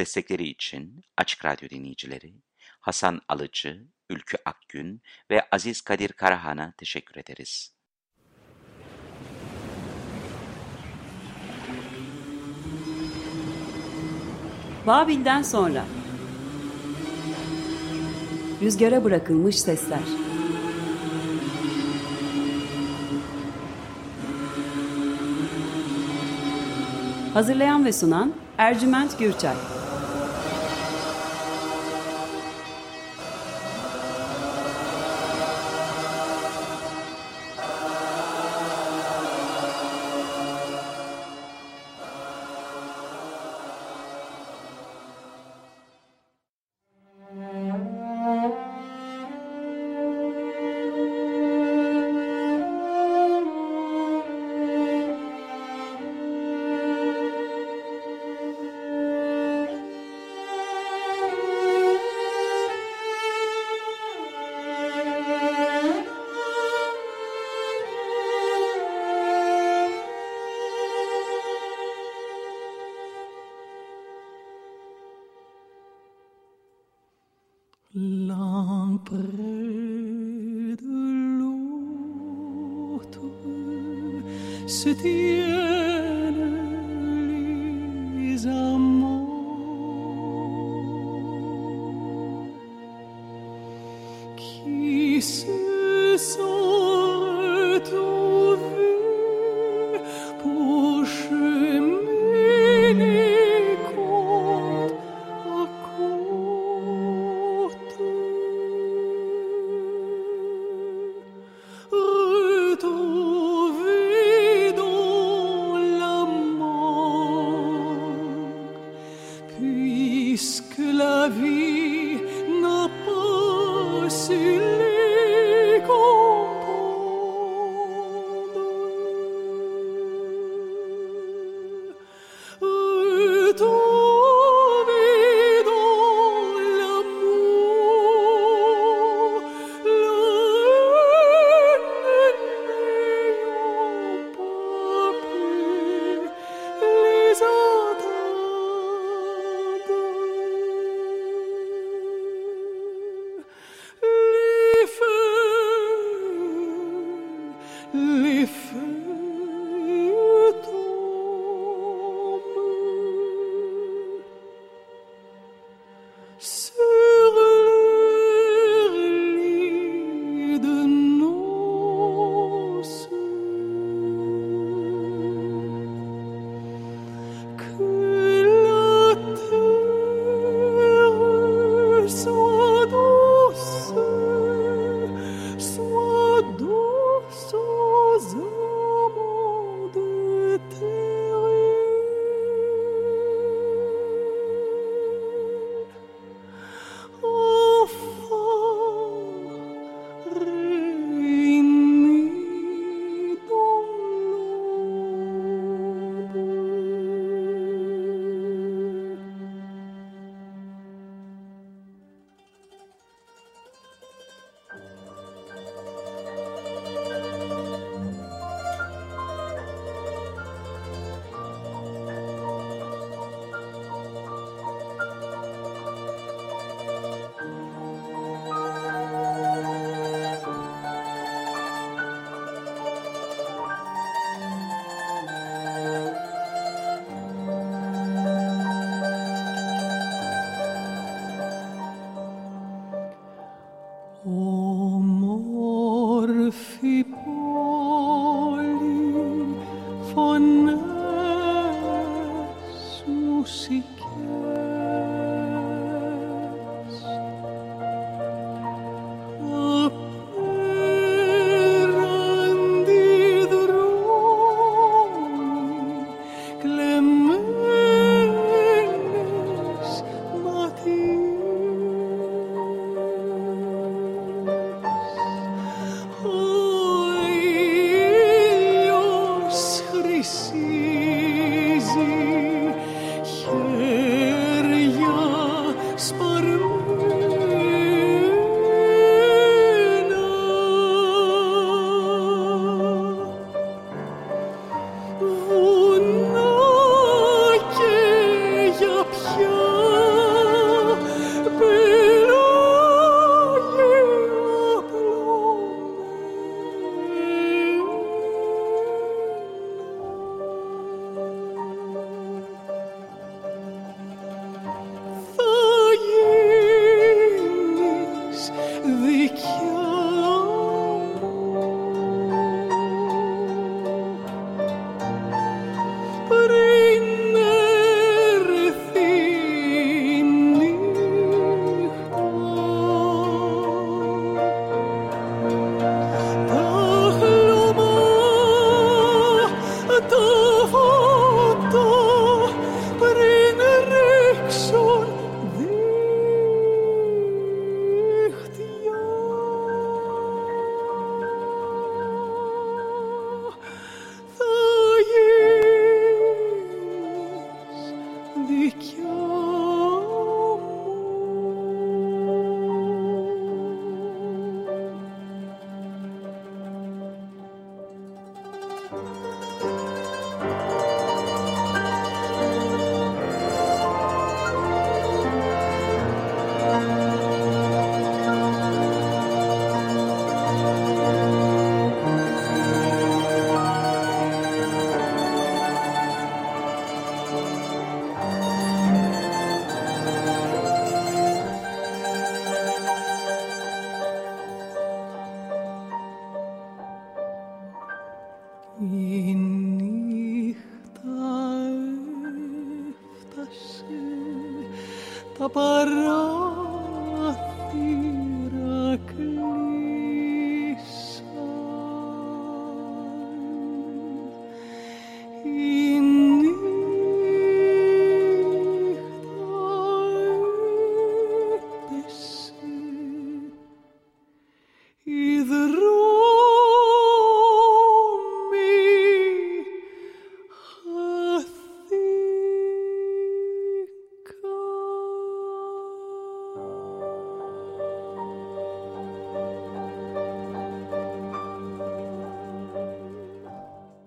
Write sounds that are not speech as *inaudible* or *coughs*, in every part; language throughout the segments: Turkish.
Destekleri için Açık Radyo dinleyicileri Hasan Alıcı, Ülkü Akgün ve Aziz Kadir Karahan'a teşekkür ederiz. Babil'den sonra. Rüzgara bırakılmış sesler. Hazırlayan ve sunan Ercüment Gürçay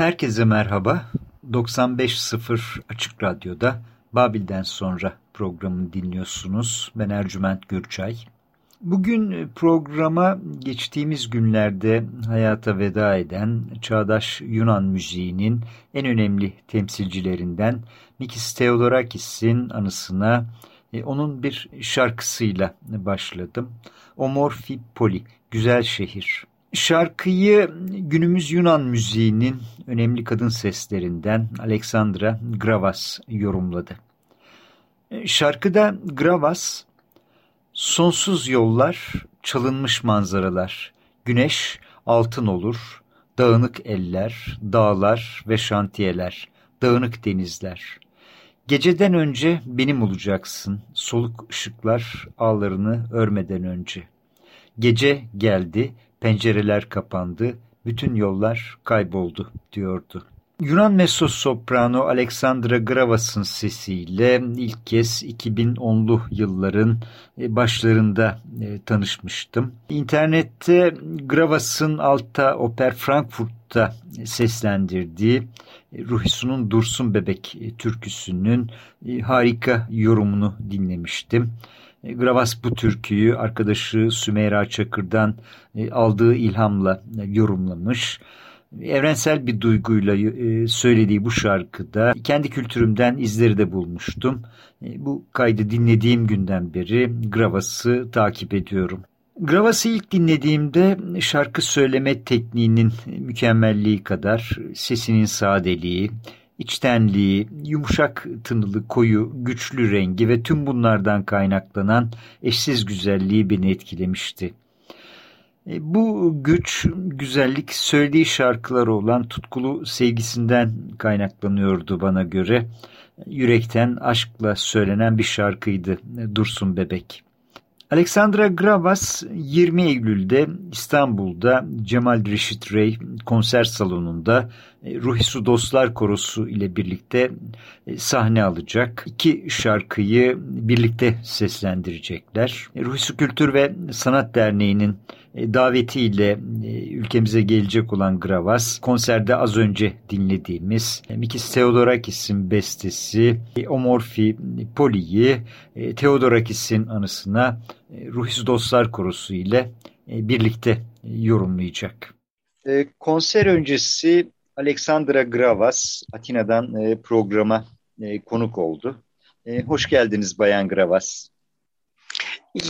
Herkese merhaba. 95.0 Açık Radyo'da Babil'den sonra programını dinliyorsunuz. Ben Ercüment Gürçay. Bugün programa geçtiğimiz günlerde hayata veda eden çağdaş Yunan müziğinin en önemli temsilcilerinden Mikis Theodorakis'in anısına e, onun bir şarkısıyla başladım. Omorfi Poli, Güzel Şehir. Şarkıyı günümüz Yunan müziğinin önemli kadın seslerinden Alexandra Gravas yorumladı. Şarkıda Gravas, sonsuz yollar, çalınmış manzaralar, güneş altın olur, dağınık eller, dağlar ve şantiyeler, dağınık denizler. Geceden önce benim olacaksın, soluk ışıklar ağlarını örmeden önce. Gece geldi, pencereler kapandı, bütün yollar kayboldu diyordu. Yunan mezzo-soprano Alexandra Gravas'ın sesiyle ilk kez 2010'lu yılların e, başlarında e, tanışmıştım. İnternette Gravas'ın Alta Oper Frankfurt'ta seslendirdiği e, Ruhisu'nun Dursun Bebek türküsünün harika yorumunu dinlemiştim. E, Gravas bu türküyü arkadaşı Sümeyra Çakır'dan e, aldığı ilhamla e, yorumlamış. Evrensel bir duyguyla söylediği bu şarkıda kendi kültürümden izleri de bulmuştum. Bu kaydı dinlediğim günden beri Gravas'ı takip ediyorum. Gravas'ı ilk dinlediğimde şarkı söyleme tekniğinin mükemmelliği kadar sesinin sadeliği, içtenliği, yumuşak tınılı koyu, güçlü rengi ve tüm bunlardan kaynaklanan eşsiz güzelliği beni etkilemişti. E, bu güç, güzellik söylediği şarkıları olan tutkulu sevgisinden kaynaklanıyordu bana göre. Yürekten aşkla söylenen bir şarkıydı Dursun Bebek. Alexandra Gravas 20 Eylül'de İstanbul'da Cemal Reşit Rey konser salonunda e, Ruhisu Dostlar Korosu ile birlikte e, sahne alacak. İki şarkıyı birlikte seslendirecekler. E, Ruhisu Kültür ve Sanat Derneği'nin davetiyle ülkemize gelecek olan Gravas, konserde az önce dinlediğimiz Mikis Theodorakis'in bestesi Omorfi Poli'yi Theodorakis'in anısına Ruhisu Dostlar Korosu ile birlikte yorumlayacak. Konser öncesi Alexandra Gravas Atina'dan e, programa e, konuk oldu. E, hoş geldiniz Bayan Gravas.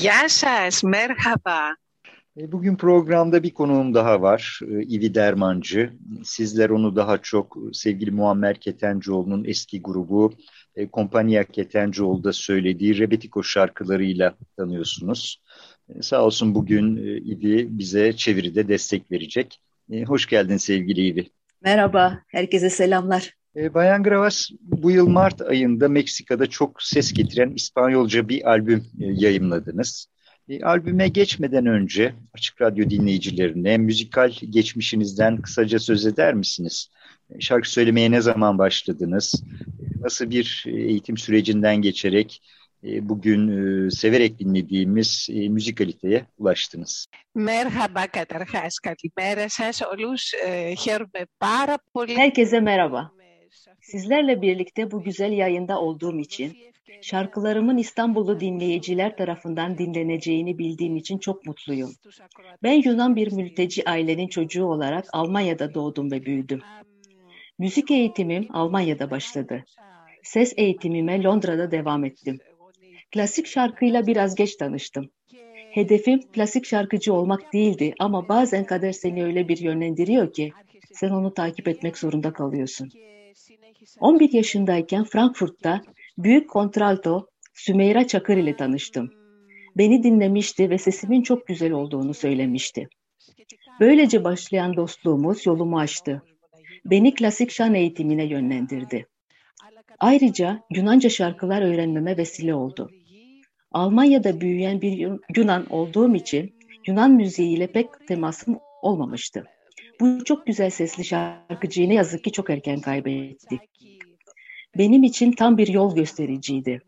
Gel σας, merhaba. E, bugün programda bir konuğum daha var, e, İvi Dermancı. Sizler onu daha çok sevgili Muammer Ketencoğlu'nun eski grubu e, Kompanya Ketencoğlu'da söylediği Rebetiko şarkılarıyla tanıyorsunuz. E, sağ olsun bugün e, İvi bize çeviride destek verecek. E, hoş geldin sevgili İvi. Merhaba, herkese selamlar. E, Bayan Gravas bu yıl Mart ayında Meksika'da çok ses getiren İspanyolca bir albüm e, yayımladınız. E, albüme geçmeden önce Açık Radyo dinleyicilerine müzikal geçmişinizden kısaca söz eder misiniz? Şarkı söylemeye ne zaman başladınız? Nasıl bir eğitim sürecinden geçerek bugün severek dinlediğimiz müzikaliteye ulaştınız? Merhaba καταρχάς, καλημέρα σας όλους. Χαίρομαι πάρα πολύ. Herkese merhaba. Sizlerle birlikte bu güzel yayında olduğum için, şarkılarımın İstanbullu dinleyiciler tarafından dinleneceğini bildiğim için çok mutluyum. Ben Yunan bir mülteci ailenin çocuğu olarak Almanya'da doğdum ve büyüdüm. Müzik eğitimim Almanya'da başladı. Ses eğitimime Londra'da devam ettim. Klasik şarkıyla biraz geç tanıştım. Hedefim klasik şarkıcı olmak değildi ama bazen kader seni öyle bir yönlendiriyor ki sen onu takip etmek zorunda kalıyorsun. 11 yaşındayken Frankfurt'ta büyük kontralto Sümeyra Çakır ile tanıştım. Beni dinlemişti ve sesimin çok güzel olduğunu söylemişti. Böylece başlayan dostluğumuz yolumu açtı. Beni klasik şan eğitimine yönlendirdi. Ayrıca Yunanca şarkılar öğrenmeme vesile oldu. Almanya'da büyüyen bir Yunan olduğum için Yunan müziğiyle pek temasım olmamıştı. Bu çok güzel sesli şarkıcıyı ne yazık ki çok erken kaybettik. Benim için tam bir yol göstericiydi.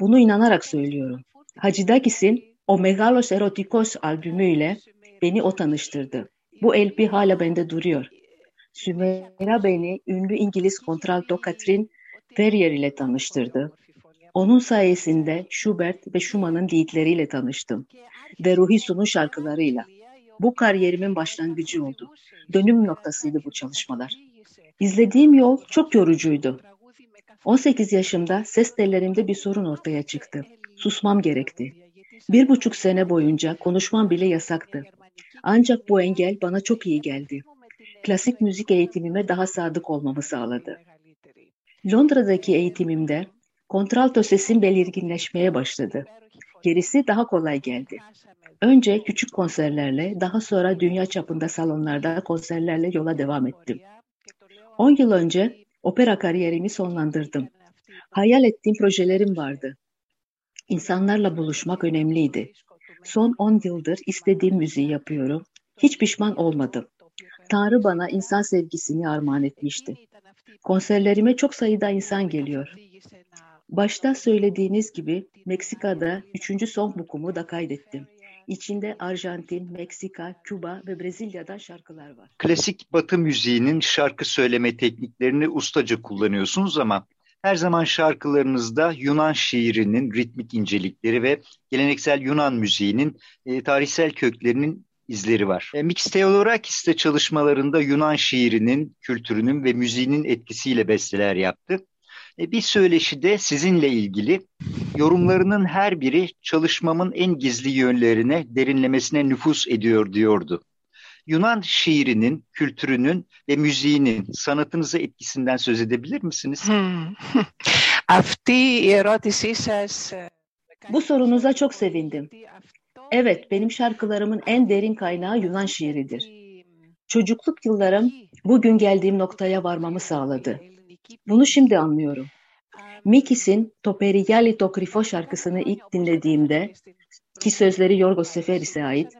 Bunu inanarak söylüyorum. Hacıdakis'in O Megalos Erotikos albümüyle beni o tanıştırdı. Bu LP hala bende duruyor. Sümeyra beni ünlü İngiliz kontralto Catherine Ferrier ile tanıştırdı. Onun sayesinde Schubert ve Schumann'ın liedleriyle tanıştım ve Ruhi Su'nun şarkılarıyla. Bu kariyerimin başlangıcı oldu. Dönüm noktasıydı bu çalışmalar. İzlediğim yol çok yorucuydu. 18 yaşımda ses tellerimde bir sorun ortaya çıktı. Susmam gerekti. Bir buçuk sene boyunca konuşmam bile yasaktı. Ancak bu engel bana çok iyi geldi. Klasik müzik eğitimime daha sadık olmamı sağladı. Londra'daki eğitimimde kontralto sesim belirginleşmeye başladı. Gerisi daha kolay geldi. Önce küçük konserlerle, daha sonra dünya çapında salonlarda konserlerle yola devam ettim. 10 yıl önce opera kariyerimi sonlandırdım. Hayal ettiğim projelerim vardı. İnsanlarla buluşmak önemliydi. Son 10 yıldır istediğim müziği yapıyorum. Hiç pişman olmadım. Tanrı bana insan sevgisini armağan etmişti. Konserlerime çok sayıda insan geliyor. Başta söylediğiniz gibi Meksika'da üçüncü songbook'umu da kaydettim. İçinde Arjantin, Meksika, Küba ve Brezilya'dan şarkılar var. Klasik Batı müziğinin şarkı söyleme tekniklerini ustaca kullanıyorsunuz ama her zaman şarkılarınızda Yunan şiirinin ritmik incelikleri ve geleneksel Yunan müziğinin e, tarihsel köklerinin izleri var. E, Mix Theodorakis çalışmalarında Yunan şiirinin, kültürünün ve müziğinin etkisiyle besteler yaptı. E, bir söyleşi de sizinle ilgili yorumlarının her biri çalışmamın en gizli yönlerine derinlemesine nüfus ediyor diyordu. Yunan şiirinin, kültürünün ve müziğinin sanatınıza etkisinden söz edebilir misiniz? *laughs* Bu sorunuza çok sevindim. Evet, benim şarkılarımın en derin kaynağı Yunan şiiridir. Çocukluk yıllarım bugün geldiğim noktaya varmamı sağladı. Bunu şimdi anlıyorum. Mikis'in Toperigali Tokrifo şarkısını ilk dinlediğimde ki sözleri Yorgos Seferis'e ait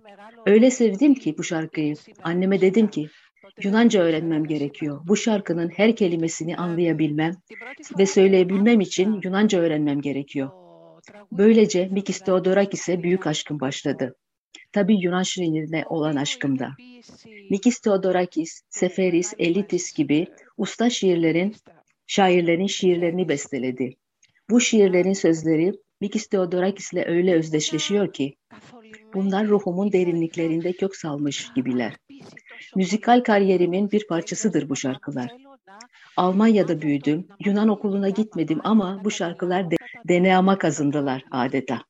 öyle sevdim ki bu şarkıyı. Anneme dedim ki Yunanca öğrenmem gerekiyor. Bu şarkının her kelimesini anlayabilmem ve söyleyebilmem için Yunanca öğrenmem gerekiyor. Böylece Mikis Theodorakis'e büyük aşkım başladı. Tabii Yunan şiirine olan aşkımda. Mikis Theodorakis, Seferis, Elitis gibi usta şiirlerin şairlerin şiirlerini besteledi. Bu şiirlerin sözleri Mikis Theodorakis'le öyle özdeşleşiyor ki bunlar ruhumun derinliklerinde kök salmış gibiler. Müzikal kariyerimin bir parçasıdır bu şarkılar. Almanya'da büyüdüm, Yunan okuluna gitmedim ama bu şarkılar de DNA'ma kazındılar adeta.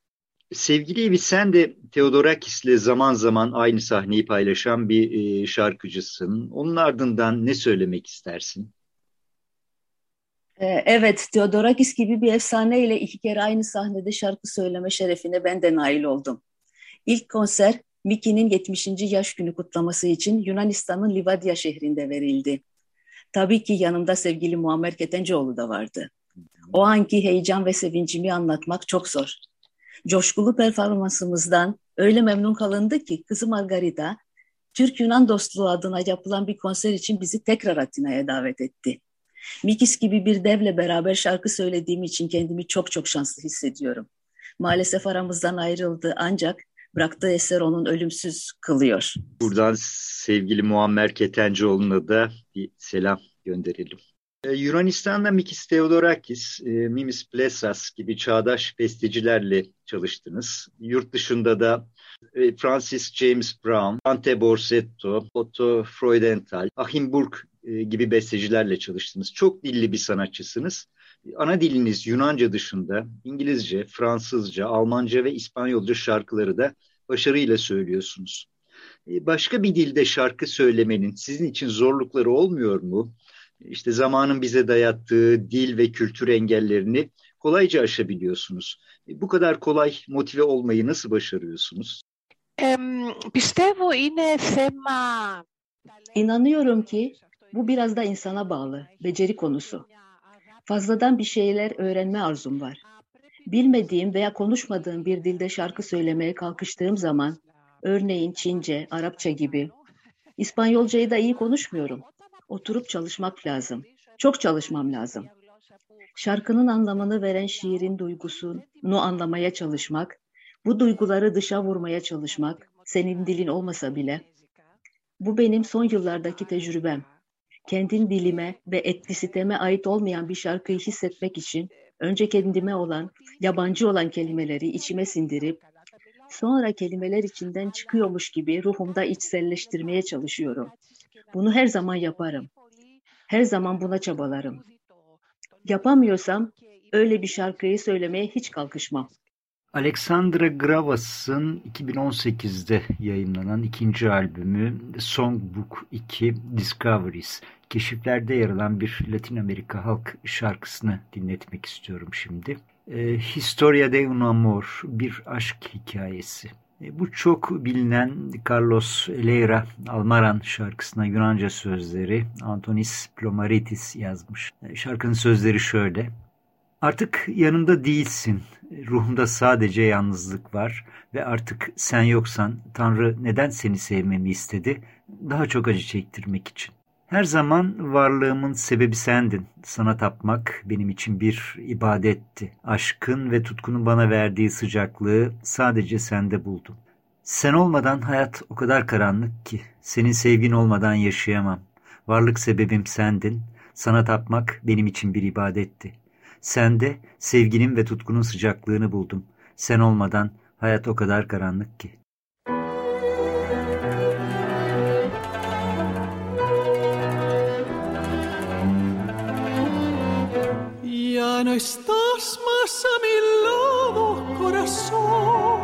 Sevgili Evi sen de Theodorakis'le zaman zaman aynı sahneyi paylaşan bir e, şarkıcısın. Onun ardından ne söylemek istersin? Ee, evet, Theodorakis gibi bir efsaneyle iki kere aynı sahnede şarkı söyleme şerefine ben de nail oldum. İlk konser Miki'nin 70. yaş günü kutlaması için Yunanistan'ın Livadia şehrinde verildi. Tabii ki yanımda sevgili Muammer Ketencoğlu da vardı. O anki heyecan ve sevincimi anlatmak çok zor. Coşkulu performansımızdan öyle memnun kalındı ki kızı Margarita, Türk-Yunan dostluğu adına yapılan bir konser için bizi tekrar Atina'ya davet etti. Mikis gibi bir devle beraber şarkı söylediğim için kendimi çok çok şanslı hissediyorum. Maalesef aramızdan ayrıldı ancak bıraktığı eser onun ölümsüz kılıyor. Buradan sevgili Muammer Ketencoğlu'na da bir selam gönderelim. Ee, Yunanistan'da Mikis Theodorakis, e, Mimis Plesas gibi çağdaş bestecilerle çalıştınız. Yurt dışında da e, Francis James Brown, Dante Borsetto, Otto Freudenthal, Achim Burg e, gibi bestecilerle çalıştınız. Çok dilli bir sanatçısınız. Ana diliniz Yunanca dışında İngilizce, Fransızca, Almanca ve İspanyolca şarkıları da başarıyla söylüyorsunuz. Başka bir dilde şarkı söylemenin sizin için zorlukları olmuyor mu? İşte zamanın bize dayattığı dil ve kültür engellerini kolayca aşabiliyorsunuz. E, bu kadar kolay motive olmayı nasıl başarıyorsunuz? Πιστεύω είναι θέμα... İnanıyorum ki bu biraz da insana bağlı, beceri konusu. Fazladan bir şeyler öğrenme arzum var. Bilmediğim veya konuşmadığım bir dilde şarkı söylemeye kalkıştığım zaman, örneğin Çince, Arapça gibi, İspanyolcayı da iyi konuşmuyorum. Oturup çalışmak lazım. Çok çalışmam lazım. Şarkının anlamını veren şiirin duygusunu anlamaya çalışmak, bu duyguları dışa vurmaya çalışmak, senin dilin olmasa bile, bu benim son yıllardaki tecrübem. Kendin dilime ve etnisiteme ait olmayan bir şarkıyı hissetmek için önce kendime olan, yabancı olan kelimeleri içime sindirip, sonra kelimeler içinden çıkıyormuş gibi ruhumda içselleştirmeye çalışıyorum. Bunu her zaman yaparım. Her zaman buna çabalarım. Yapamıyorsam öyle bir şarkıyı söylemeye hiç kalkışmam. Alexandra Gravas'ın 2018'de yayınlanan ikinci albümü Songbook 2 Discoveries, keşiflerde yer alan bir Latin Amerika halk şarkısını dinletmek istiyorum şimdi. E, Historia de un amor, bir aşk hikayesi. E, bu çok bilinen Carlos Leira Almaran şarkısına Yunanca sözleri Antonis Plomaritis yazmış. E, şarkının sözleri şöyle. Artık yanımda değilsin. Ruhumda sadece yalnızlık var ve artık sen yoksan Tanrı neden seni sevmemi istedi? Daha çok acı çektirmek için. Her zaman varlığımın sebebi sendin. Sana tapmak benim için bir ibadetti. Aşkın ve tutkunun bana verdiği sıcaklığı sadece sende buldum. Sen olmadan hayat o kadar karanlık ki, senin sevgin olmadan yaşayamam. Varlık sebebim sendin. Sana tapmak benim için bir ibadetti. Sende sevginin ve tutkunun sıcaklığını buldum. Sen olmadan hayat o kadar karanlık ki. Ya no estás más a mi lado, corazón.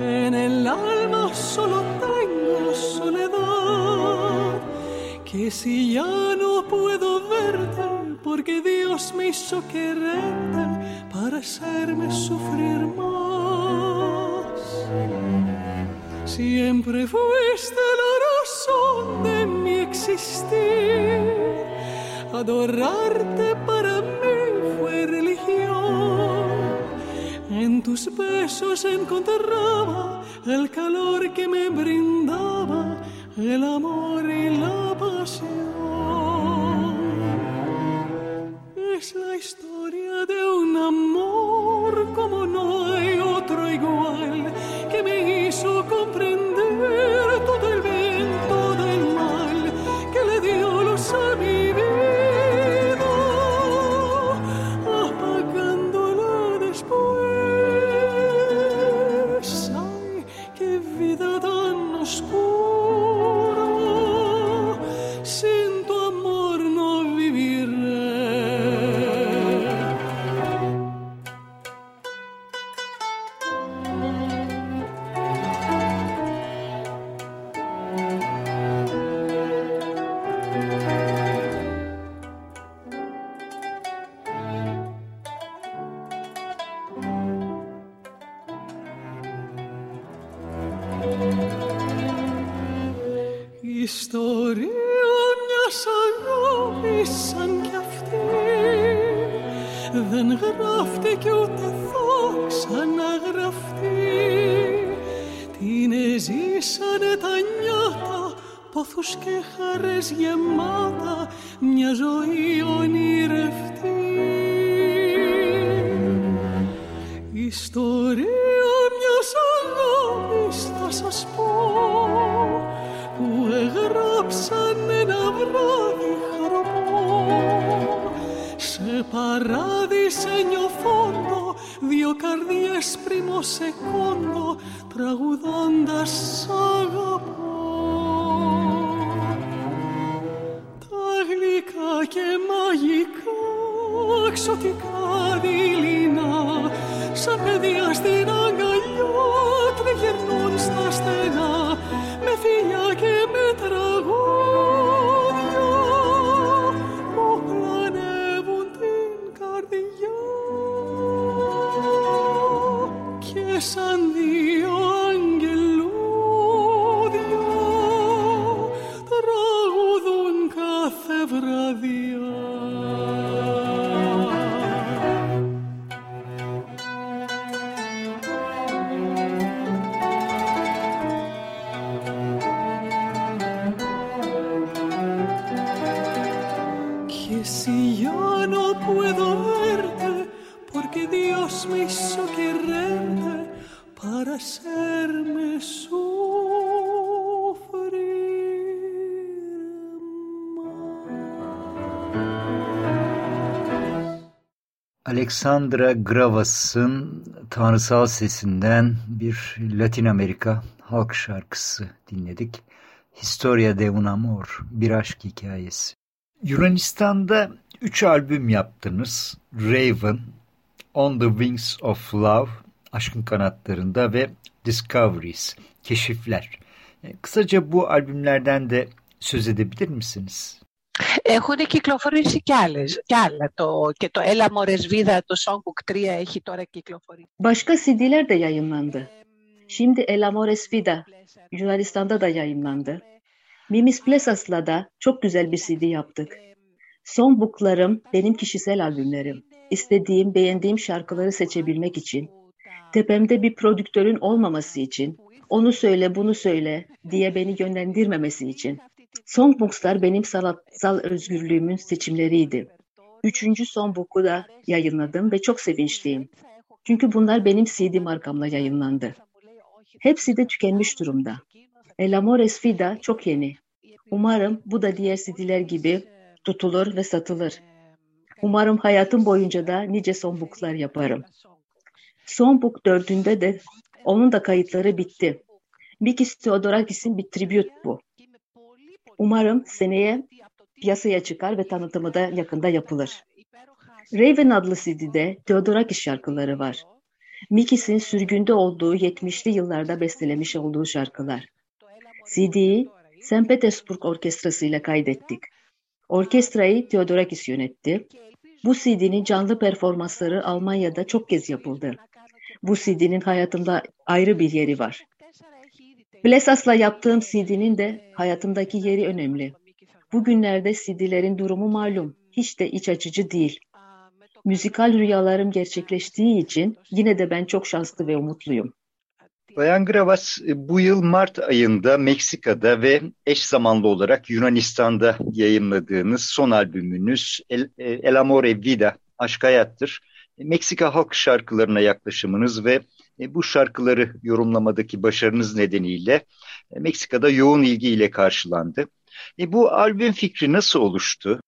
En el alma solo tengo soledad. Que si ya no puedo verte, porque Dios me hizo quererte para hacerme sufrir más. Siempre fuiste la razón de mi existir. Adorarte para mí fue religión. En tus besos encontraba el calor que me brindaba el amor y la pasión. Es εζήσανε τα νιάτα πόθους και χαρές γεμάτα μια ζωή ονειρευτή. Ιστορία μιας αγάπης θα σας πω που έγραψαν ένα βράδυ χαροπό. Σε παράδεισενιο φόντο δυο καρδιές πρίμο σεκόντο τραγουδώντας σ' αγαπώ. Τα γλυκά και μαγικά εξωτικά δειλινά σαν παιδιά στην Alexandra Gravas'ın tanrısal sesinden bir Latin Amerika halk şarkısı dinledik. Historia de un amor, bir aşk hikayesi. Yunanistan'da üç albüm yaptınız. Raven, On the Wings of Love, Aşkın Kanatlarında ve Discoveries, Keşifler. E, Kısaca bu albümlerden de söz edebilir misiniz? Έχουν κυκλοφορήσει κι, άλλες, κι άλλα. Το, και το Έλα Μωρές Βίδα, το Songbook 3 έχει τώρα κυκλοφορήσει. Başka CD'ler de yayınlandı. Şimdi El Amores Vida Yunanistan'da da yayınlandı. Mimis Plesas'la da çok güzel bir CD yaptık. Son booklarım benim kişisel albümlerim. İstediğim, beğendiğim şarkıları seçebilmek için, tepemde bir prodüktörün olmaması için, onu söyle, bunu söyle diye beni yönlendirmemesi için. Songbooks'lar benim sanatsal özgürlüğümün seçimleriydi. Üçüncü Songbook'u da yayınladım ve çok sevinçliyim. Çünkü bunlar benim CD markamla yayınlandı. Hepsi de tükenmiş durumda. El Amores Vida çok yeni. Umarım bu da diğer CD'ler gibi tutulur ve satılır. Umarım hayatım boyunca da nice songbooklar yaparım. Songbook dördünde de onun da kayıtları bitti. Mikis Theodorakis'in bir tribute bu. Umarım seneye piyasaya çıkar ve tanıtımı da yakında yapılır. Raven adlı CD'de Theodorakis şarkıları var. Mikis'in sürgünde olduğu 70'li yıllarda bestelemiş olduğu şarkılar. CD'yi St. Petersburg Orkestrası ile kaydettik. Orkestrayı Theodorakis yönetti. Bu CD'nin canlı performansları Almanya'da çok kez yapıldı. Bu CD'nin hayatımda ayrı bir yeri var. Blesas'la yaptığım CD'nin de hayatımdaki yeri önemli. Bugünlerde CD'lerin durumu malum. Hiç de iç açıcı değil. Müzikal rüyalarım gerçekleştiği için yine de ben çok şanslı ve umutluyum. Bayan Gravas bu yıl Mart ayında Meksika'da ve eş zamanlı olarak Yunanistan'da yayınladığınız son albümünüz El, El Amore Vida, Aşk Hayattır. Meksika halk şarkılarına yaklaşımınız ve bu şarkıları yorumlamadaki başarınız nedeniyle Meksika'da yoğun ilgiyle karşılandı. E, bu albüm fikri nasıl oluştu?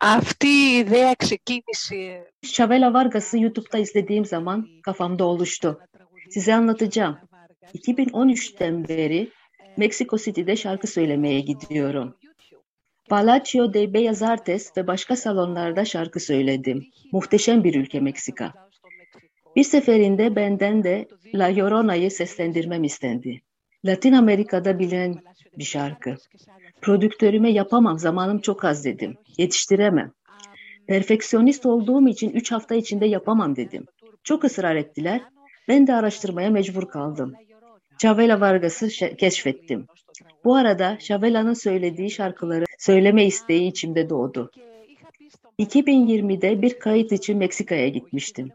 Αυτή η ιδέα ξεκίνησε... Chavela Vargas'ı YouTube'da izlediğim zaman kafamda oluştu. Size anlatacağım. 2013'ten beri Mexico City'de şarkı söylemeye gidiyorum. Palacio de Bellas Artes ve başka salonlarda şarkı söyledim. Muhteşem bir ülke Meksika. Bir seferinde benden de La Llorona'yı seslendirmem istendi. Latin Amerika'da bilinen bir şarkı. Prodüktörüme yapamam, zamanım çok az dedim. Yetiştiremem. Perfeksiyonist olduğum için üç hafta içinde yapamam dedim. Çok ısrar ettiler. Ben de araştırmaya mecbur kaldım. Chavela Vargas'ı keşfettim. Bu arada Chavela'nın söylediği şarkıları söyleme isteği içimde doğdu. 2020'de bir kayıt için Meksika'ya gitmiştim.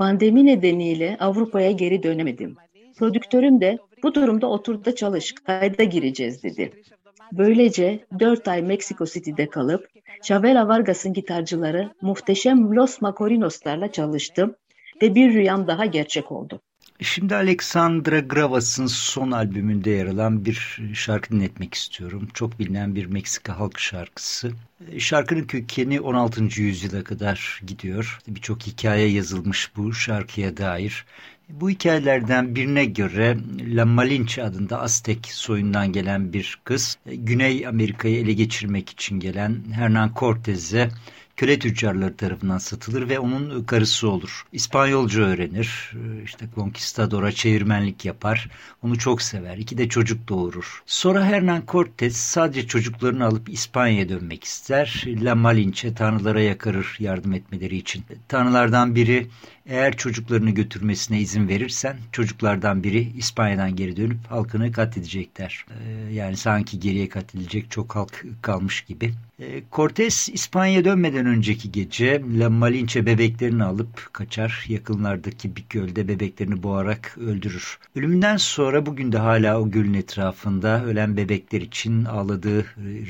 Pandemi nedeniyle Avrupa'ya geri dönemedim. Prodüktörüm de bu durumda otur da çalış, kayda gireceğiz dedi. Böylece dört ay Mexico City'de kalıp Chavela Vargas'ın gitarcıları muhteşem Los Macorinos'larla çalıştım ve bir rüyam daha gerçek oldu. Şimdi Alexandra Gravas'ın son albümünde yer alan bir şarkı dinletmek istiyorum. Çok bilinen bir Meksika halk şarkısı. Şarkının kökeni 16. yüzyıla kadar gidiyor. Birçok hikaye yazılmış bu şarkıya dair. Bu hikayelerden birine göre La Malinche adında Aztek soyundan gelen bir kız Güney Amerika'yı ele geçirmek için gelen Hernan Cortez'e köle tüccarları tarafından satılır ve onun karısı olur. İspanyolca öğrenir, işte konkistadora çevirmenlik yapar, onu çok sever. İki de çocuk doğurur. Sonra Hernan Cortes sadece çocuklarını alıp İspanya'ya dönmek ister. La Malinche tanrılara yakarır yardım etmeleri için. Tanrılardan biri eğer çocuklarını götürmesine izin verirsen çocuklardan biri İspanya'dan geri dönüp halkını katledecek der. Ee, yani sanki geriye katledilecek çok halk kalmış gibi. Ee, Cortés İspanya'ya dönmeden önceki gece La Malinche bebeklerini alıp kaçar. Yakınlardaki bir gölde bebeklerini boğarak öldürür. Ölümünden sonra bugün de hala o gölün etrafında ölen bebekler için ağladığı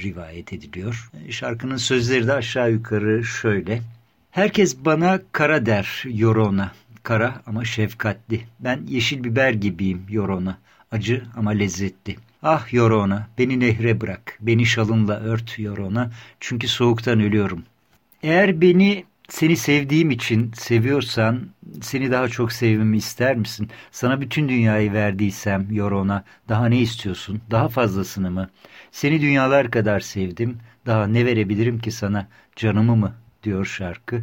rivayet ediliyor. Ee, şarkının sözleri de aşağı yukarı şöyle. Herkes bana kara der Yorona. Kara ama şefkatli. Ben yeşil biber gibiyim Yorona. Acı ama lezzetli. Ah Yorona, beni nehre bırak. Beni şalınla ört Yorona. Çünkü soğuktan ölüyorum. Eğer beni seni sevdiğim için seviyorsan seni daha çok sevmemi ister misin? Sana bütün dünyayı verdiysem Yorona daha ne istiyorsun? Daha fazlasını mı? Seni dünyalar kadar sevdim. Daha ne verebilirim ki sana? Canımı mı? diyor şarkı.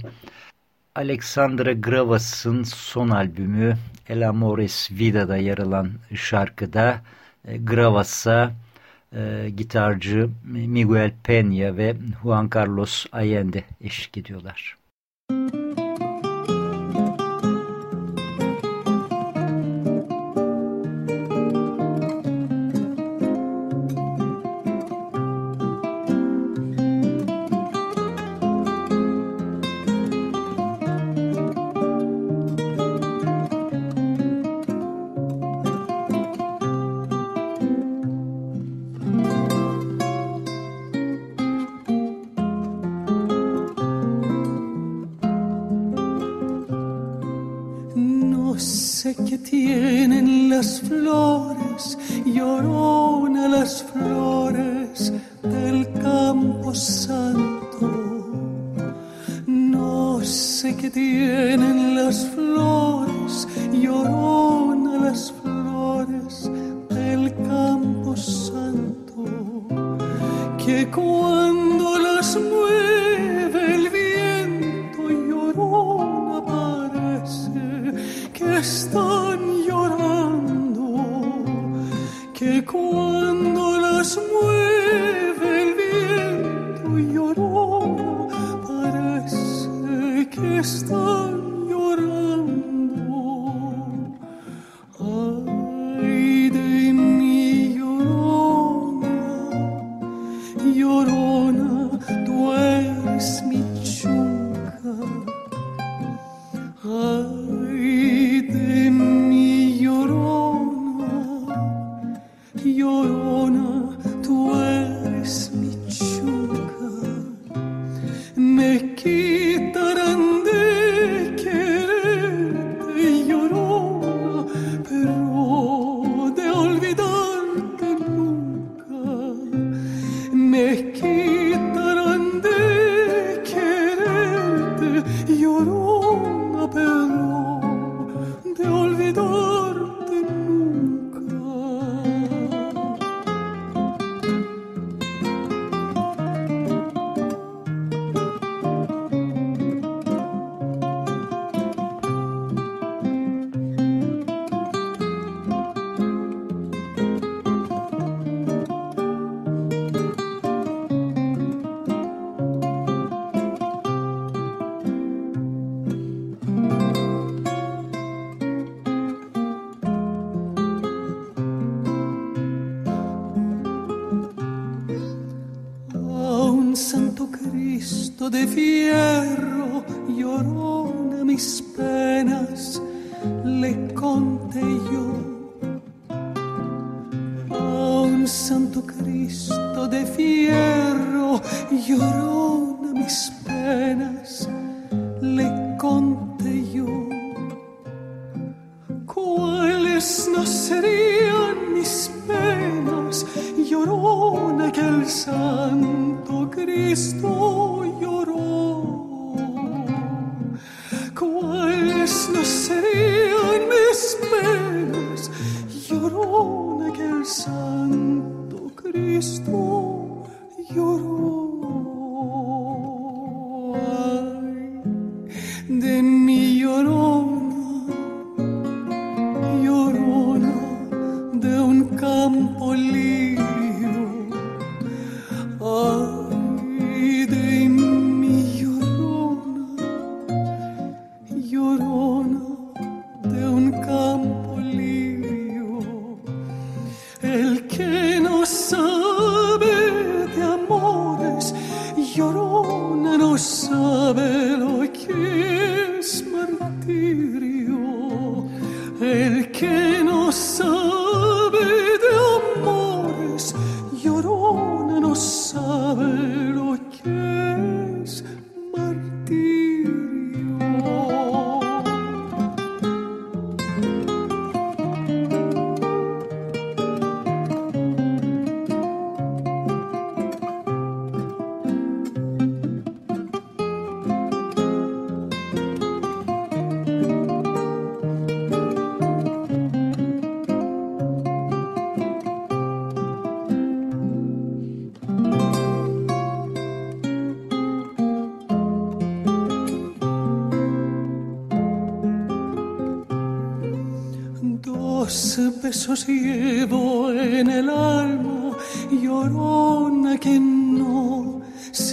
Alexandra Gravas'ın son albümü El Amores Vida'da yer alan şarkıda e, Gravas'a e, gitarcı Miguel Peña ve Juan Carlos Allende eşlik ediyorlar.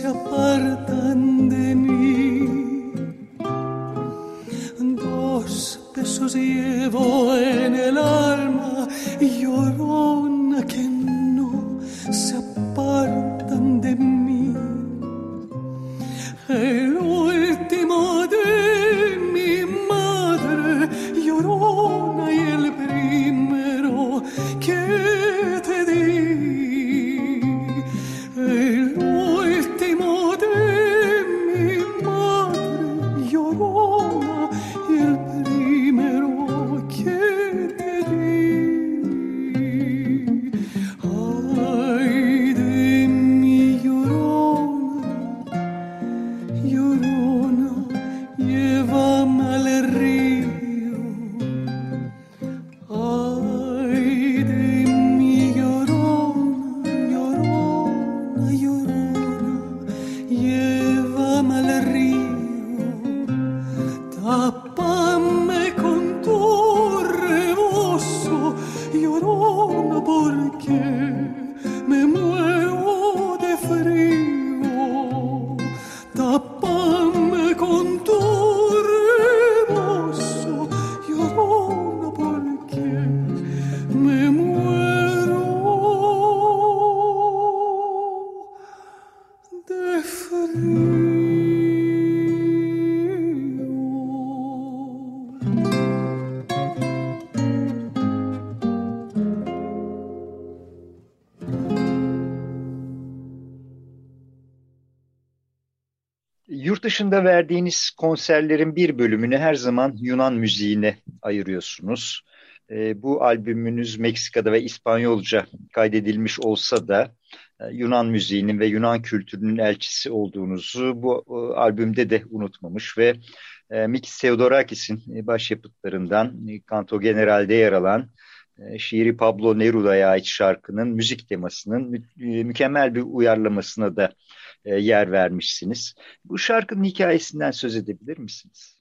Apartan Yurt dışında verdiğiniz konserlerin bir bölümünü her zaman Yunan müziğine ayırıyorsunuz. E, bu albümünüz Meksika'da ve İspanyolca kaydedilmiş olsa da e, Yunan müziğinin ve Yunan kültürünün elçisi olduğunuzu bu e, albümde de unutmamış ve e, Mikis Theodorakis'in e, başyapıtlarından e, General'de yer alan e, şiiri Pablo Neruda'ya ait şarkının müzik temasının mü- e, mükemmel bir uyarlamasına da e, yer vermişsiniz. Bu şarkının hikayesinden söz edebilir misiniz?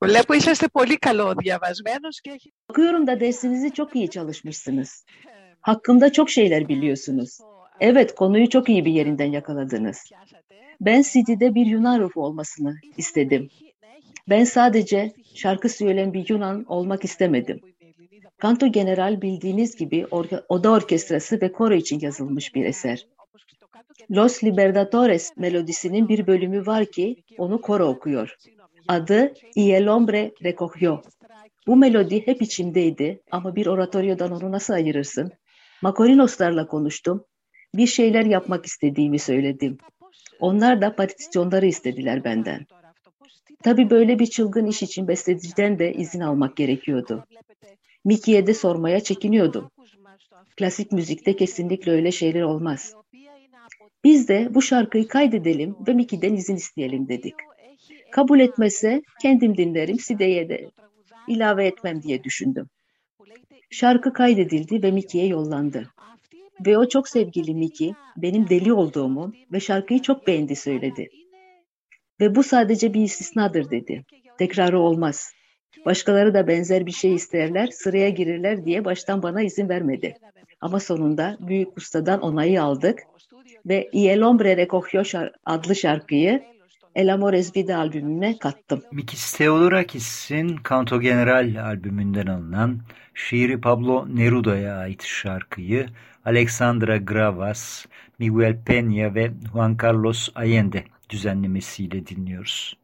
Βλέπω είσαστε πολύ καλό διαβασμένος και έχει... Bakıyorum da dersinizi çok iyi çalışmışsınız. *laughs* Hakkımda çok şeyler biliyorsunuz. Evet, konuyu çok iyi bir yerinden yakaladınız. Ben CD'de bir Yunan ruhu olmasını istedim. Ben sadece şarkı söyleyen bir Yunan olmak istemedim. Canto General bildiğiniz gibi orga- oda orkestrası ve koro için yazılmış bir eser. Los Libertadores melodisinin bir bölümü var ki onu koro okuyor. Adı Y el hombre recogió. Bu melodi hep içimdeydi ama bir oratoryodan onu nasıl ayırırsın? Makorinoslarla konuştum. Bir şeyler yapmak istediğimi söyledim. Onlar da partisyonları istediler benden. Tabii böyle bir çılgın iş için besteciden de izin almak gerekiyordu. Mickey'e de sormaya çekiniyordum. Klasik müzikte kesinlikle öyle şeyler olmaz. Biz de bu şarkıyı kaydedelim ve Mickey'den izin isteyelim dedik. Kabul etmezse kendim dinlerim, Side'ye de ilave etmem diye düşündüm. Şarkı kaydedildi ve Mickey'e yollandı. Ve o çok sevgili Mickey, benim deli olduğumu ve şarkıyı çok beğendi söyledi. Ve bu sadece bir istisnadır dedi. Tekrarı olmaz. Başkaları da benzer bir şey isterler, sıraya girirler diye baştan bana izin vermedi. Ama sonunda büyük ustadan onayı aldık ve Y el hombre recogió şar- adlı şarkıyı El Amor es Vida albümüne kattım. Mikis Theodorakis'in Canto General albümünden alınan şiiri Pablo Neruda'ya ait şarkıyı Alexandra Gravas, Miguel Peña ve Juan Carlos Allende düzenlemesiyle dinliyoruz.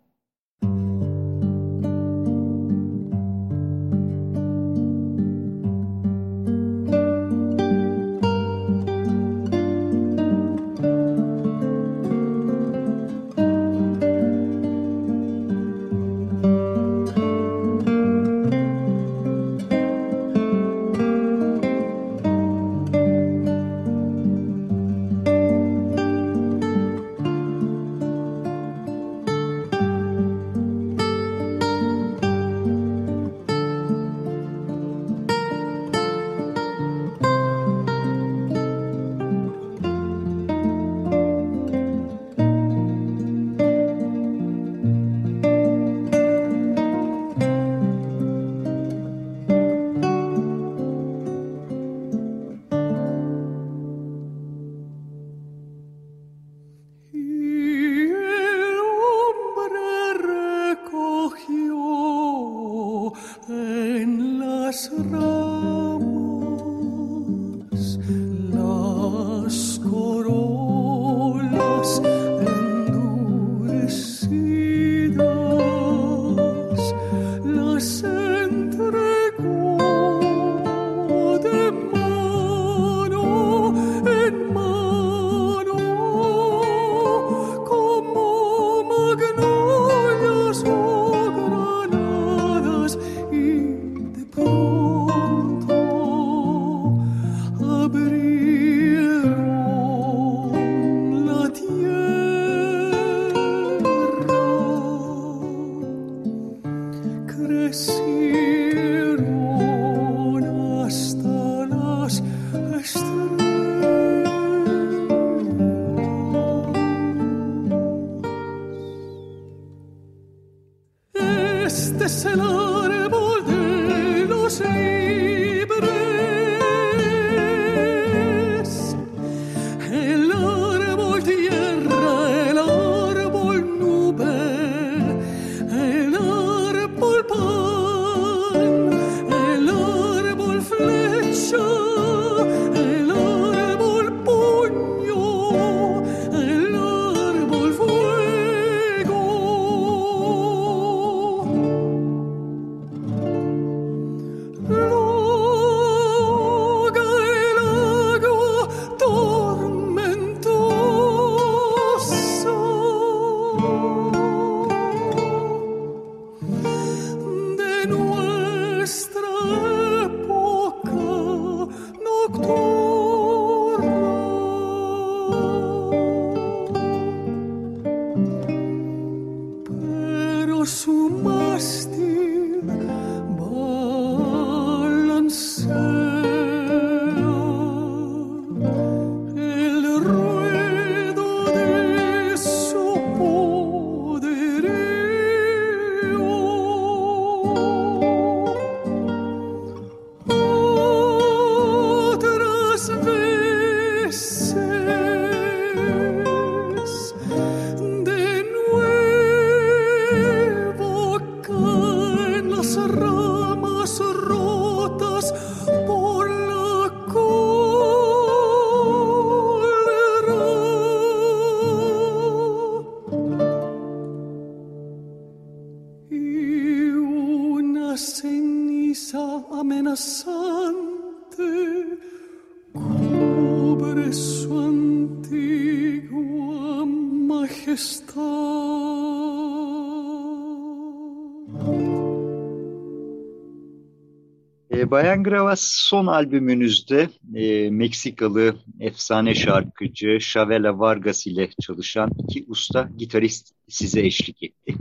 Bayan Gravas son albümünüzde e, Meksikalı efsane şarkıcı Chavela Vargas ile çalışan iki usta gitarist size eşlik etti.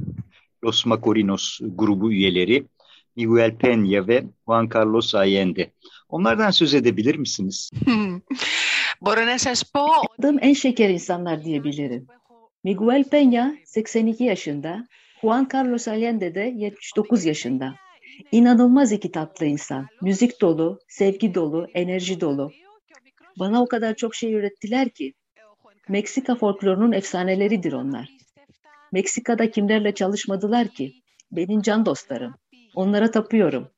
Los Macorinos grubu üyeleri Miguel Peña ve Juan Carlos Allende. Onlardan söz edebilir misiniz? *laughs* Tanıdığım en şeker insanlar diyebilirim. Miguel Peña 82 yaşında, Juan Carlos Allende de 79 yaşında. İnanılmaz iki tatlı insan. Müzik dolu, sevgi dolu, enerji dolu. Bana o kadar çok şey ürettiler ki. Meksika folklorunun efsaneleridir onlar. Meksika'da kimlerle çalışmadılar ki? Benim can dostlarım. Onlara tapıyorum.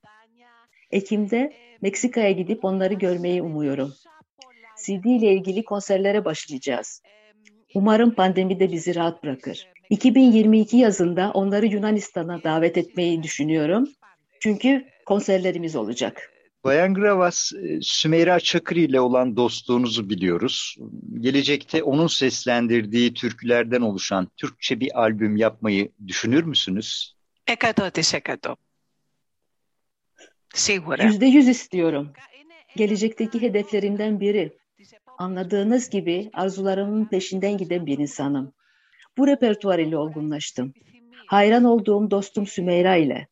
Ekim'de Meksika'ya gidip onları görmeyi umuyorum. CD ile ilgili konserlere başlayacağız. Umarım pandemi de bizi rahat bırakır. 2022 yazında onları Yunanistan'a davet etmeyi düşünüyorum. Çünkü konserlerimiz olacak. Bayan Gravas, e, Sümeyra Çakır ile olan dostluğunuzu biliyoruz. Gelecekte onun seslendirdiği türkülerden oluşan Türkçe bir albüm yapmayı düşünür müsünüz? Ekadoti sekato. Sigura. Yüzde yüz istiyorum. Gelecekteki hedeflerimden biri. Anladığınız gibi arzularımın peşinden giden bir insanım. Bu repertuar ile olgunlaştım. Hayran olduğum dostum Sümeyra ile.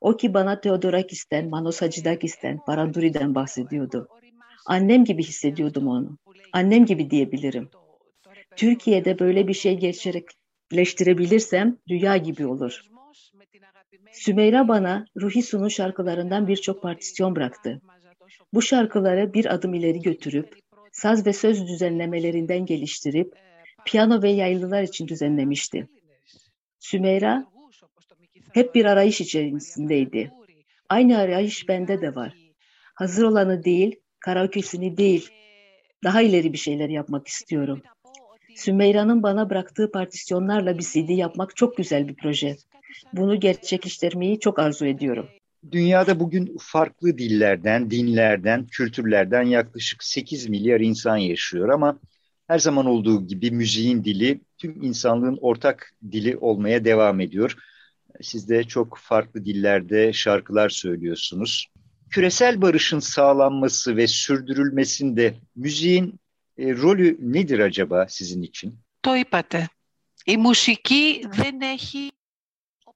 O ki bana Theodorakis'ten, Manos Hacıdakis'ten, Paranduri'den bahsediyordu. Annem gibi hissediyordum onu. Annem gibi diyebilirim. Türkiye'de böyle bir şey gerçekleştirebilirsem dünya gibi olur. Sümeyra bana Ruhi Su'nun şarkılarından birçok partisyon bıraktı. Bu şarkıları bir adım ileri götürüp, saz ve söz düzenlemelerinden geliştirip, piyano ve yaylılar için düzenlemişti. Sümeyra hep bir arayış içerisindeydi. Aynı arayış bende de var. Hazır olanı değil, karaoke'sini değil, daha ileri bir şeyler yapmak istiyorum. Sümeyra'nın bana bıraktığı partisyonlarla bir CD yapmak çok güzel bir proje. Bunu gerçekleştirmeyi çok arzu ediyorum. Dünyada bugün farklı dillerden, dinlerden, kültürlerden yaklaşık 8 milyar insan yaşıyor ama her zaman olduğu gibi müziğin dili tüm insanlığın ortak dili olmaya devam ediyor. Siz de çok farklı dillerde şarkılar söylüyorsunuz. Küresel barışın sağlanması ve sürdürülmesinde müziğin e, rolü nedir acaba sizin için? Το είπατε. Η μουσική δεν έχει...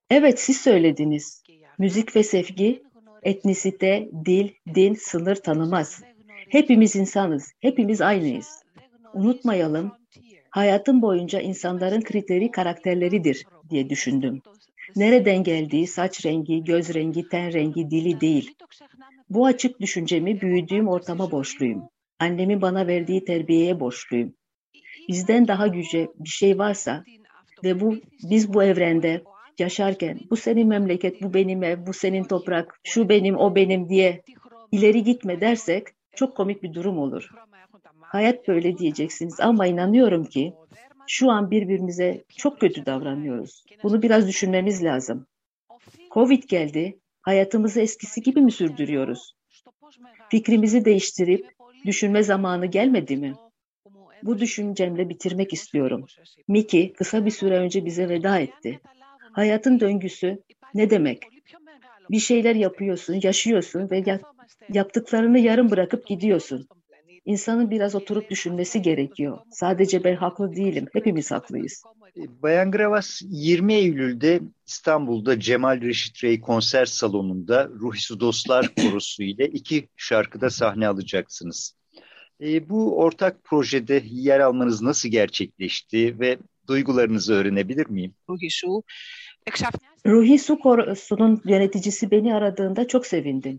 Evet siz söylediniz. Müzik ve sevgi etnisite, dil, din sınır tanımaz. Hepimiz insanız, hepimiz aynıyız. Unutmayalım, hayatım boyunca insanların kriteri karakterleridir diye düşündüm. Nereden geldiği, saç rengi, göz rengi, ten rengi, dili değil. Bu açık düşüncemi büyüdüğüm ortama borçluyum. Annemin bana verdiği terbiyeye borçluyum. Bizden daha güce bir şey varsa ve bu biz bu evrende yaşarken bu senin memleket, bu benim ev, bu senin toprak, şu benim, o benim diye ileri gitme dersek çok komik bir durum olur. Hayat böyle diyeceksiniz ama inanıyorum ki şu an birbirimize çok kötü davranıyoruz. Bunu biraz düşünmemiz lazım. Covid geldi, hayatımızı eskisi gibi mi sürdürüyoruz? Fikrimizi değiştirip düşünme zamanı gelmedi mi? Bu düşüncemle bitirmek istiyorum. Miki kısa bir süre önce bize veda etti. Hayatın döngüsü ne demek? Bir şeyler yapıyorsun, yaşıyorsun ve yaptıklarını yarım bırakıp gidiyorsun. İnsanın biraz oturup düşünmesi gerekiyor. Sadece ben haklı değilim, hepimiz haklıyız. E, Bayan Gravas 20 Eylül'de İstanbul'da Cemal Reşit Rey konser salonunda Ruhisu Dostlar *coughs* Korosu ile iki şarkıda sahne alacaksınız. E, bu ortak projede yer almanız nasıl gerçekleşti ve duygularınızı öğrenebilir miyim? Ruhisu, Ruhi Su Korosu'nun yöneticisi beni aradığında çok sevindim.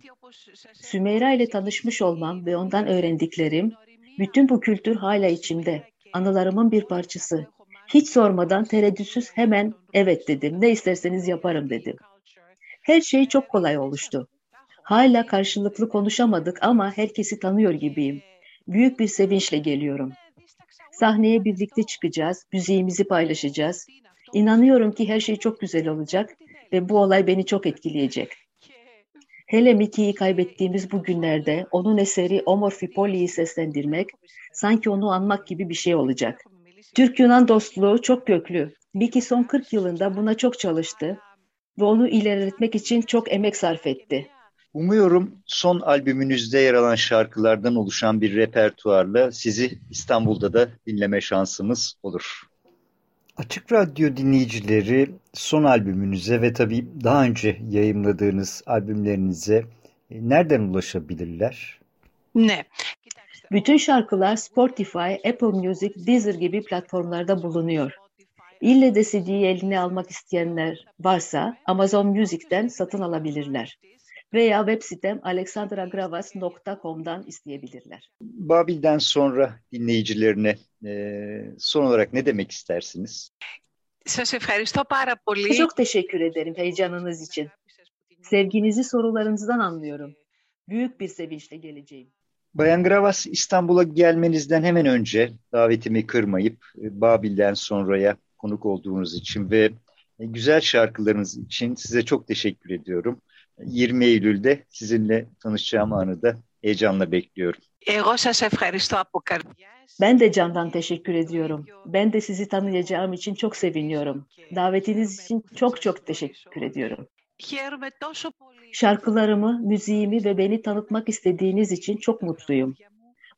Sümeyra ile tanışmış olmam ve ondan öğrendiklerim, bütün bu kültür hala içimde. Anılarımın bir parçası. Hiç sormadan tereddütsüz hemen evet dedim. Ne isterseniz yaparım dedim. Her şey çok kolay oluştu. Hala karşılıklı konuşamadık ama herkesi tanıyor gibiyim. Büyük bir sevinçle geliyorum. Sahneye birlikte çıkacağız, müziğimizi paylaşacağız. İnanıyorum ki her şey çok güzel olacak ve bu olay beni çok etkileyecek. Hele Mickey'i kaybettiğimiz bu günlerde onun eseri Omorfipoli'yi seslendirmek, sanki onu anmak gibi bir şey olacak. Türk-Yunan dostluğu çok köklü. Mickey son 40 yılında buna çok çalıştı ve onu ilerletmek için çok emek sarf etti. Umuyorum son albümünüzde yer alan şarkılardan oluşan bir repertuarla sizi İstanbul'da da dinleme şansımız olur. Açık Radyo dinleyicileri son albümünüze ve tabii daha önce yayımladığınız albümlerinize e, nereden ulaşabilirler? Ne? Bütün şarkılar Spotify, Apple Music, Deezer gibi platformlarda bulunuyor. İlle de CD'yi eline almak isteyenler varsa Amazon Music'ten satın alabilirler veya web sitem alexandragravas.com'dan isteyebilirler. Babil'den sonra dinleyicilerine e, son olarak ne demek istersiniz? Σας ευχαριστώ πάρα πολύ. Çok teşekkür ederim heyecanınız için. Sevginizi sorularınızdan anlıyorum. Büyük bir sevinçle geleceğim. Bayan Gravas İstanbul'a gelmenizden hemen önce davetimi kırmayıp e, Babil'den sonraya konuk olduğunuz için ve e, güzel şarkılarınız için size çok teşekkür ediyorum. 20 Eylül'de sizinle tanışacağım anı da heyecanla bekliyorum. Ben de candan teşekkür ediyorum. Ben de sizi tanıyacağım için çok seviniyorum. Davetiniz için çok çok teşekkür ediyorum. Şarkılarımı, müziğimi ve beni tanıtmak istediğiniz için çok mutluyum.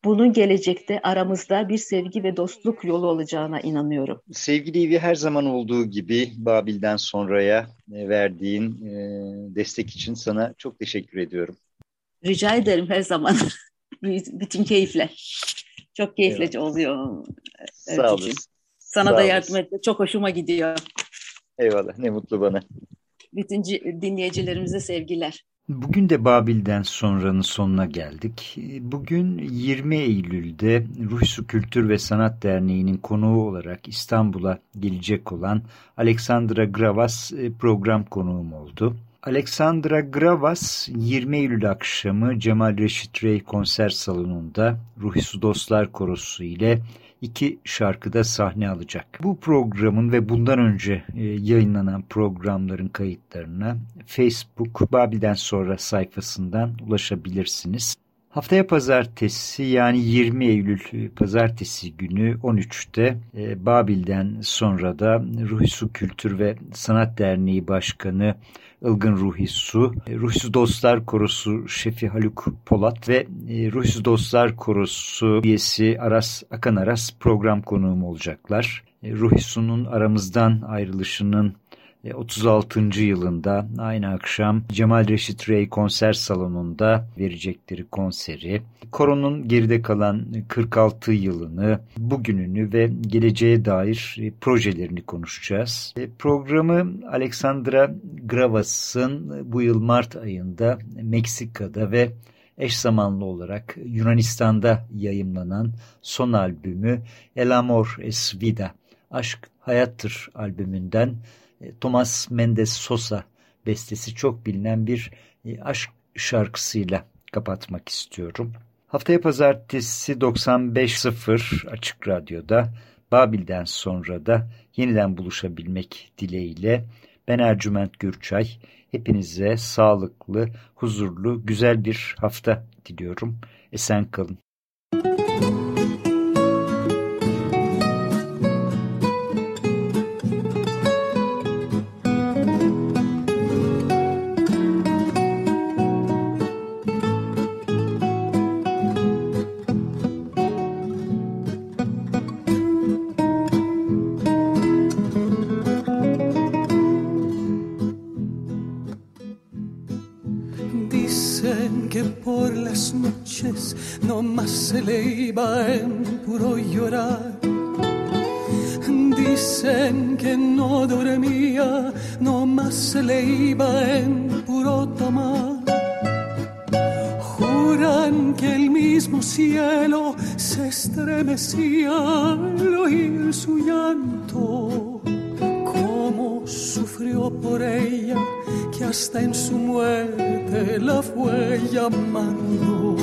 Bunun gelecekte aramızda bir sevgi ve dostluk yolu olacağına inanıyorum. Sevgili Ivi her zaman olduğu gibi Babil'den sonraya e, verdiğin e, destek için sana çok teşekkür ediyorum. Rica ederim her zaman. *laughs* Bütün keyifle. Çok keyifli Eyvallah. oluyor. Sağ olasın. Sana Sağ da yardım etti. Çok hoşuma gidiyor. Eyvallah ne mutlu bana. Bütün ci- dinleyicilerimize sevgiler. Bugün de Babil'den sonranın sonuna geldik. Bugün 20 Eylül'de Ruhsu Kültür ve Sanat Derneği'nin konuğu olarak İstanbul'a gelecek olan Alexandra Gravas e, program konuğum oldu. Alexandra Gravas 20 Eylül akşamı Cemal Reşit Rey konser salonunda Ruhi Dostlar Korosu ile iki şarkıda sahne alacak. Bu programın ve bundan önce e, yayınlanan programların kayıtlarına Facebook Babil'den sonra sayfasından ulaşabilirsiniz. Haftaya pazartesi yani 20 Eylül e, pazartesi günü 13'te e, Babil'den sonra da Ruhi Kültür ve Sanat Derneği Başkanı Ilgın Su, e, Ruhi Dostlar Korosu Şefi Haluk Polat ve e, Ruhi Dostlar Korosu üyesi Aras Akan Aras program konuğum olacaklar. E, Ruhi aramızdan ayrılışının 36. yılında aynı akşam Cemal Reşit Rey konser salonunda verecekleri konseri, koronun geride kalan 46 yılını, bugününü ve geleceğe dair projelerini konuşacağız. E, programı Alexandra Gravas'ın bu yıl Mart ayında Meksika'da ve eş zamanlı olarak Yunanistan'da yayımlanan son albümü El Amor es Vida, Aşk Hayattır albümünden e, Thomas Mendes Sosa bestesi çok bilinen bir e, aşk şarkısıyla kapatmak istiyorum. Haftaya pazartesi 95.0 Açık Radyo'da Babil'den sonra da yeniden buluşabilmek dileğiyle ben Ercüment Gürçay. Hepinize sağlıklı, huzurlu, güzel bir hafta diliyorum. Esen kalın. Se le iba en puro tomar. Juran que el mismo cielo se estremecía al oír su llanto, como sufrió por ella, que hasta en su muerte la fue llamando.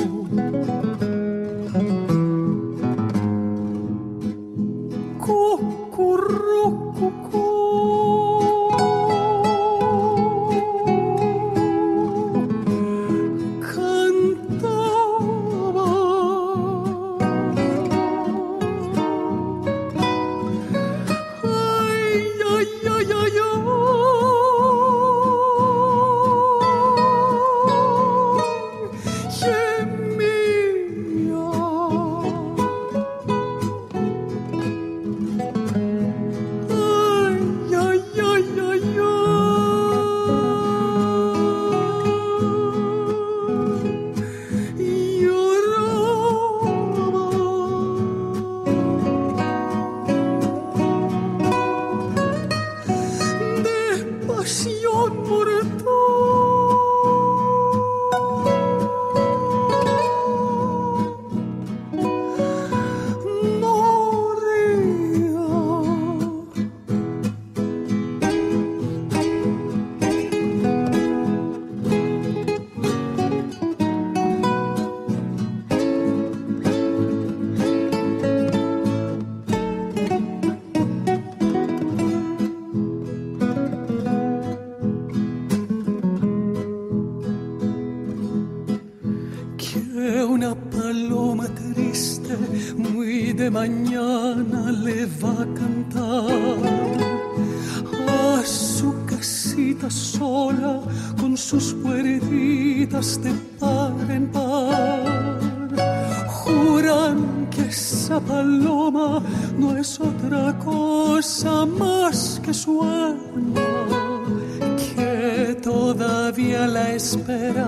de mañana le va a cantar a su casita sola con sus puertitas de par en par. Juran que esa paloma no es otra cosa más que su alma, que todavía la espera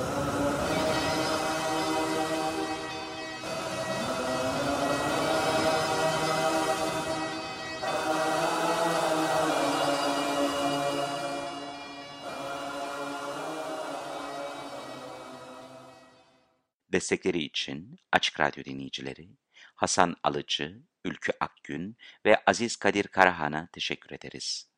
Destekleri için Açık Radyo dinleyicileri Hasan Alıcı, Ülkü Akgün ve Aziz Kadir Karahan'a teşekkür ederiz.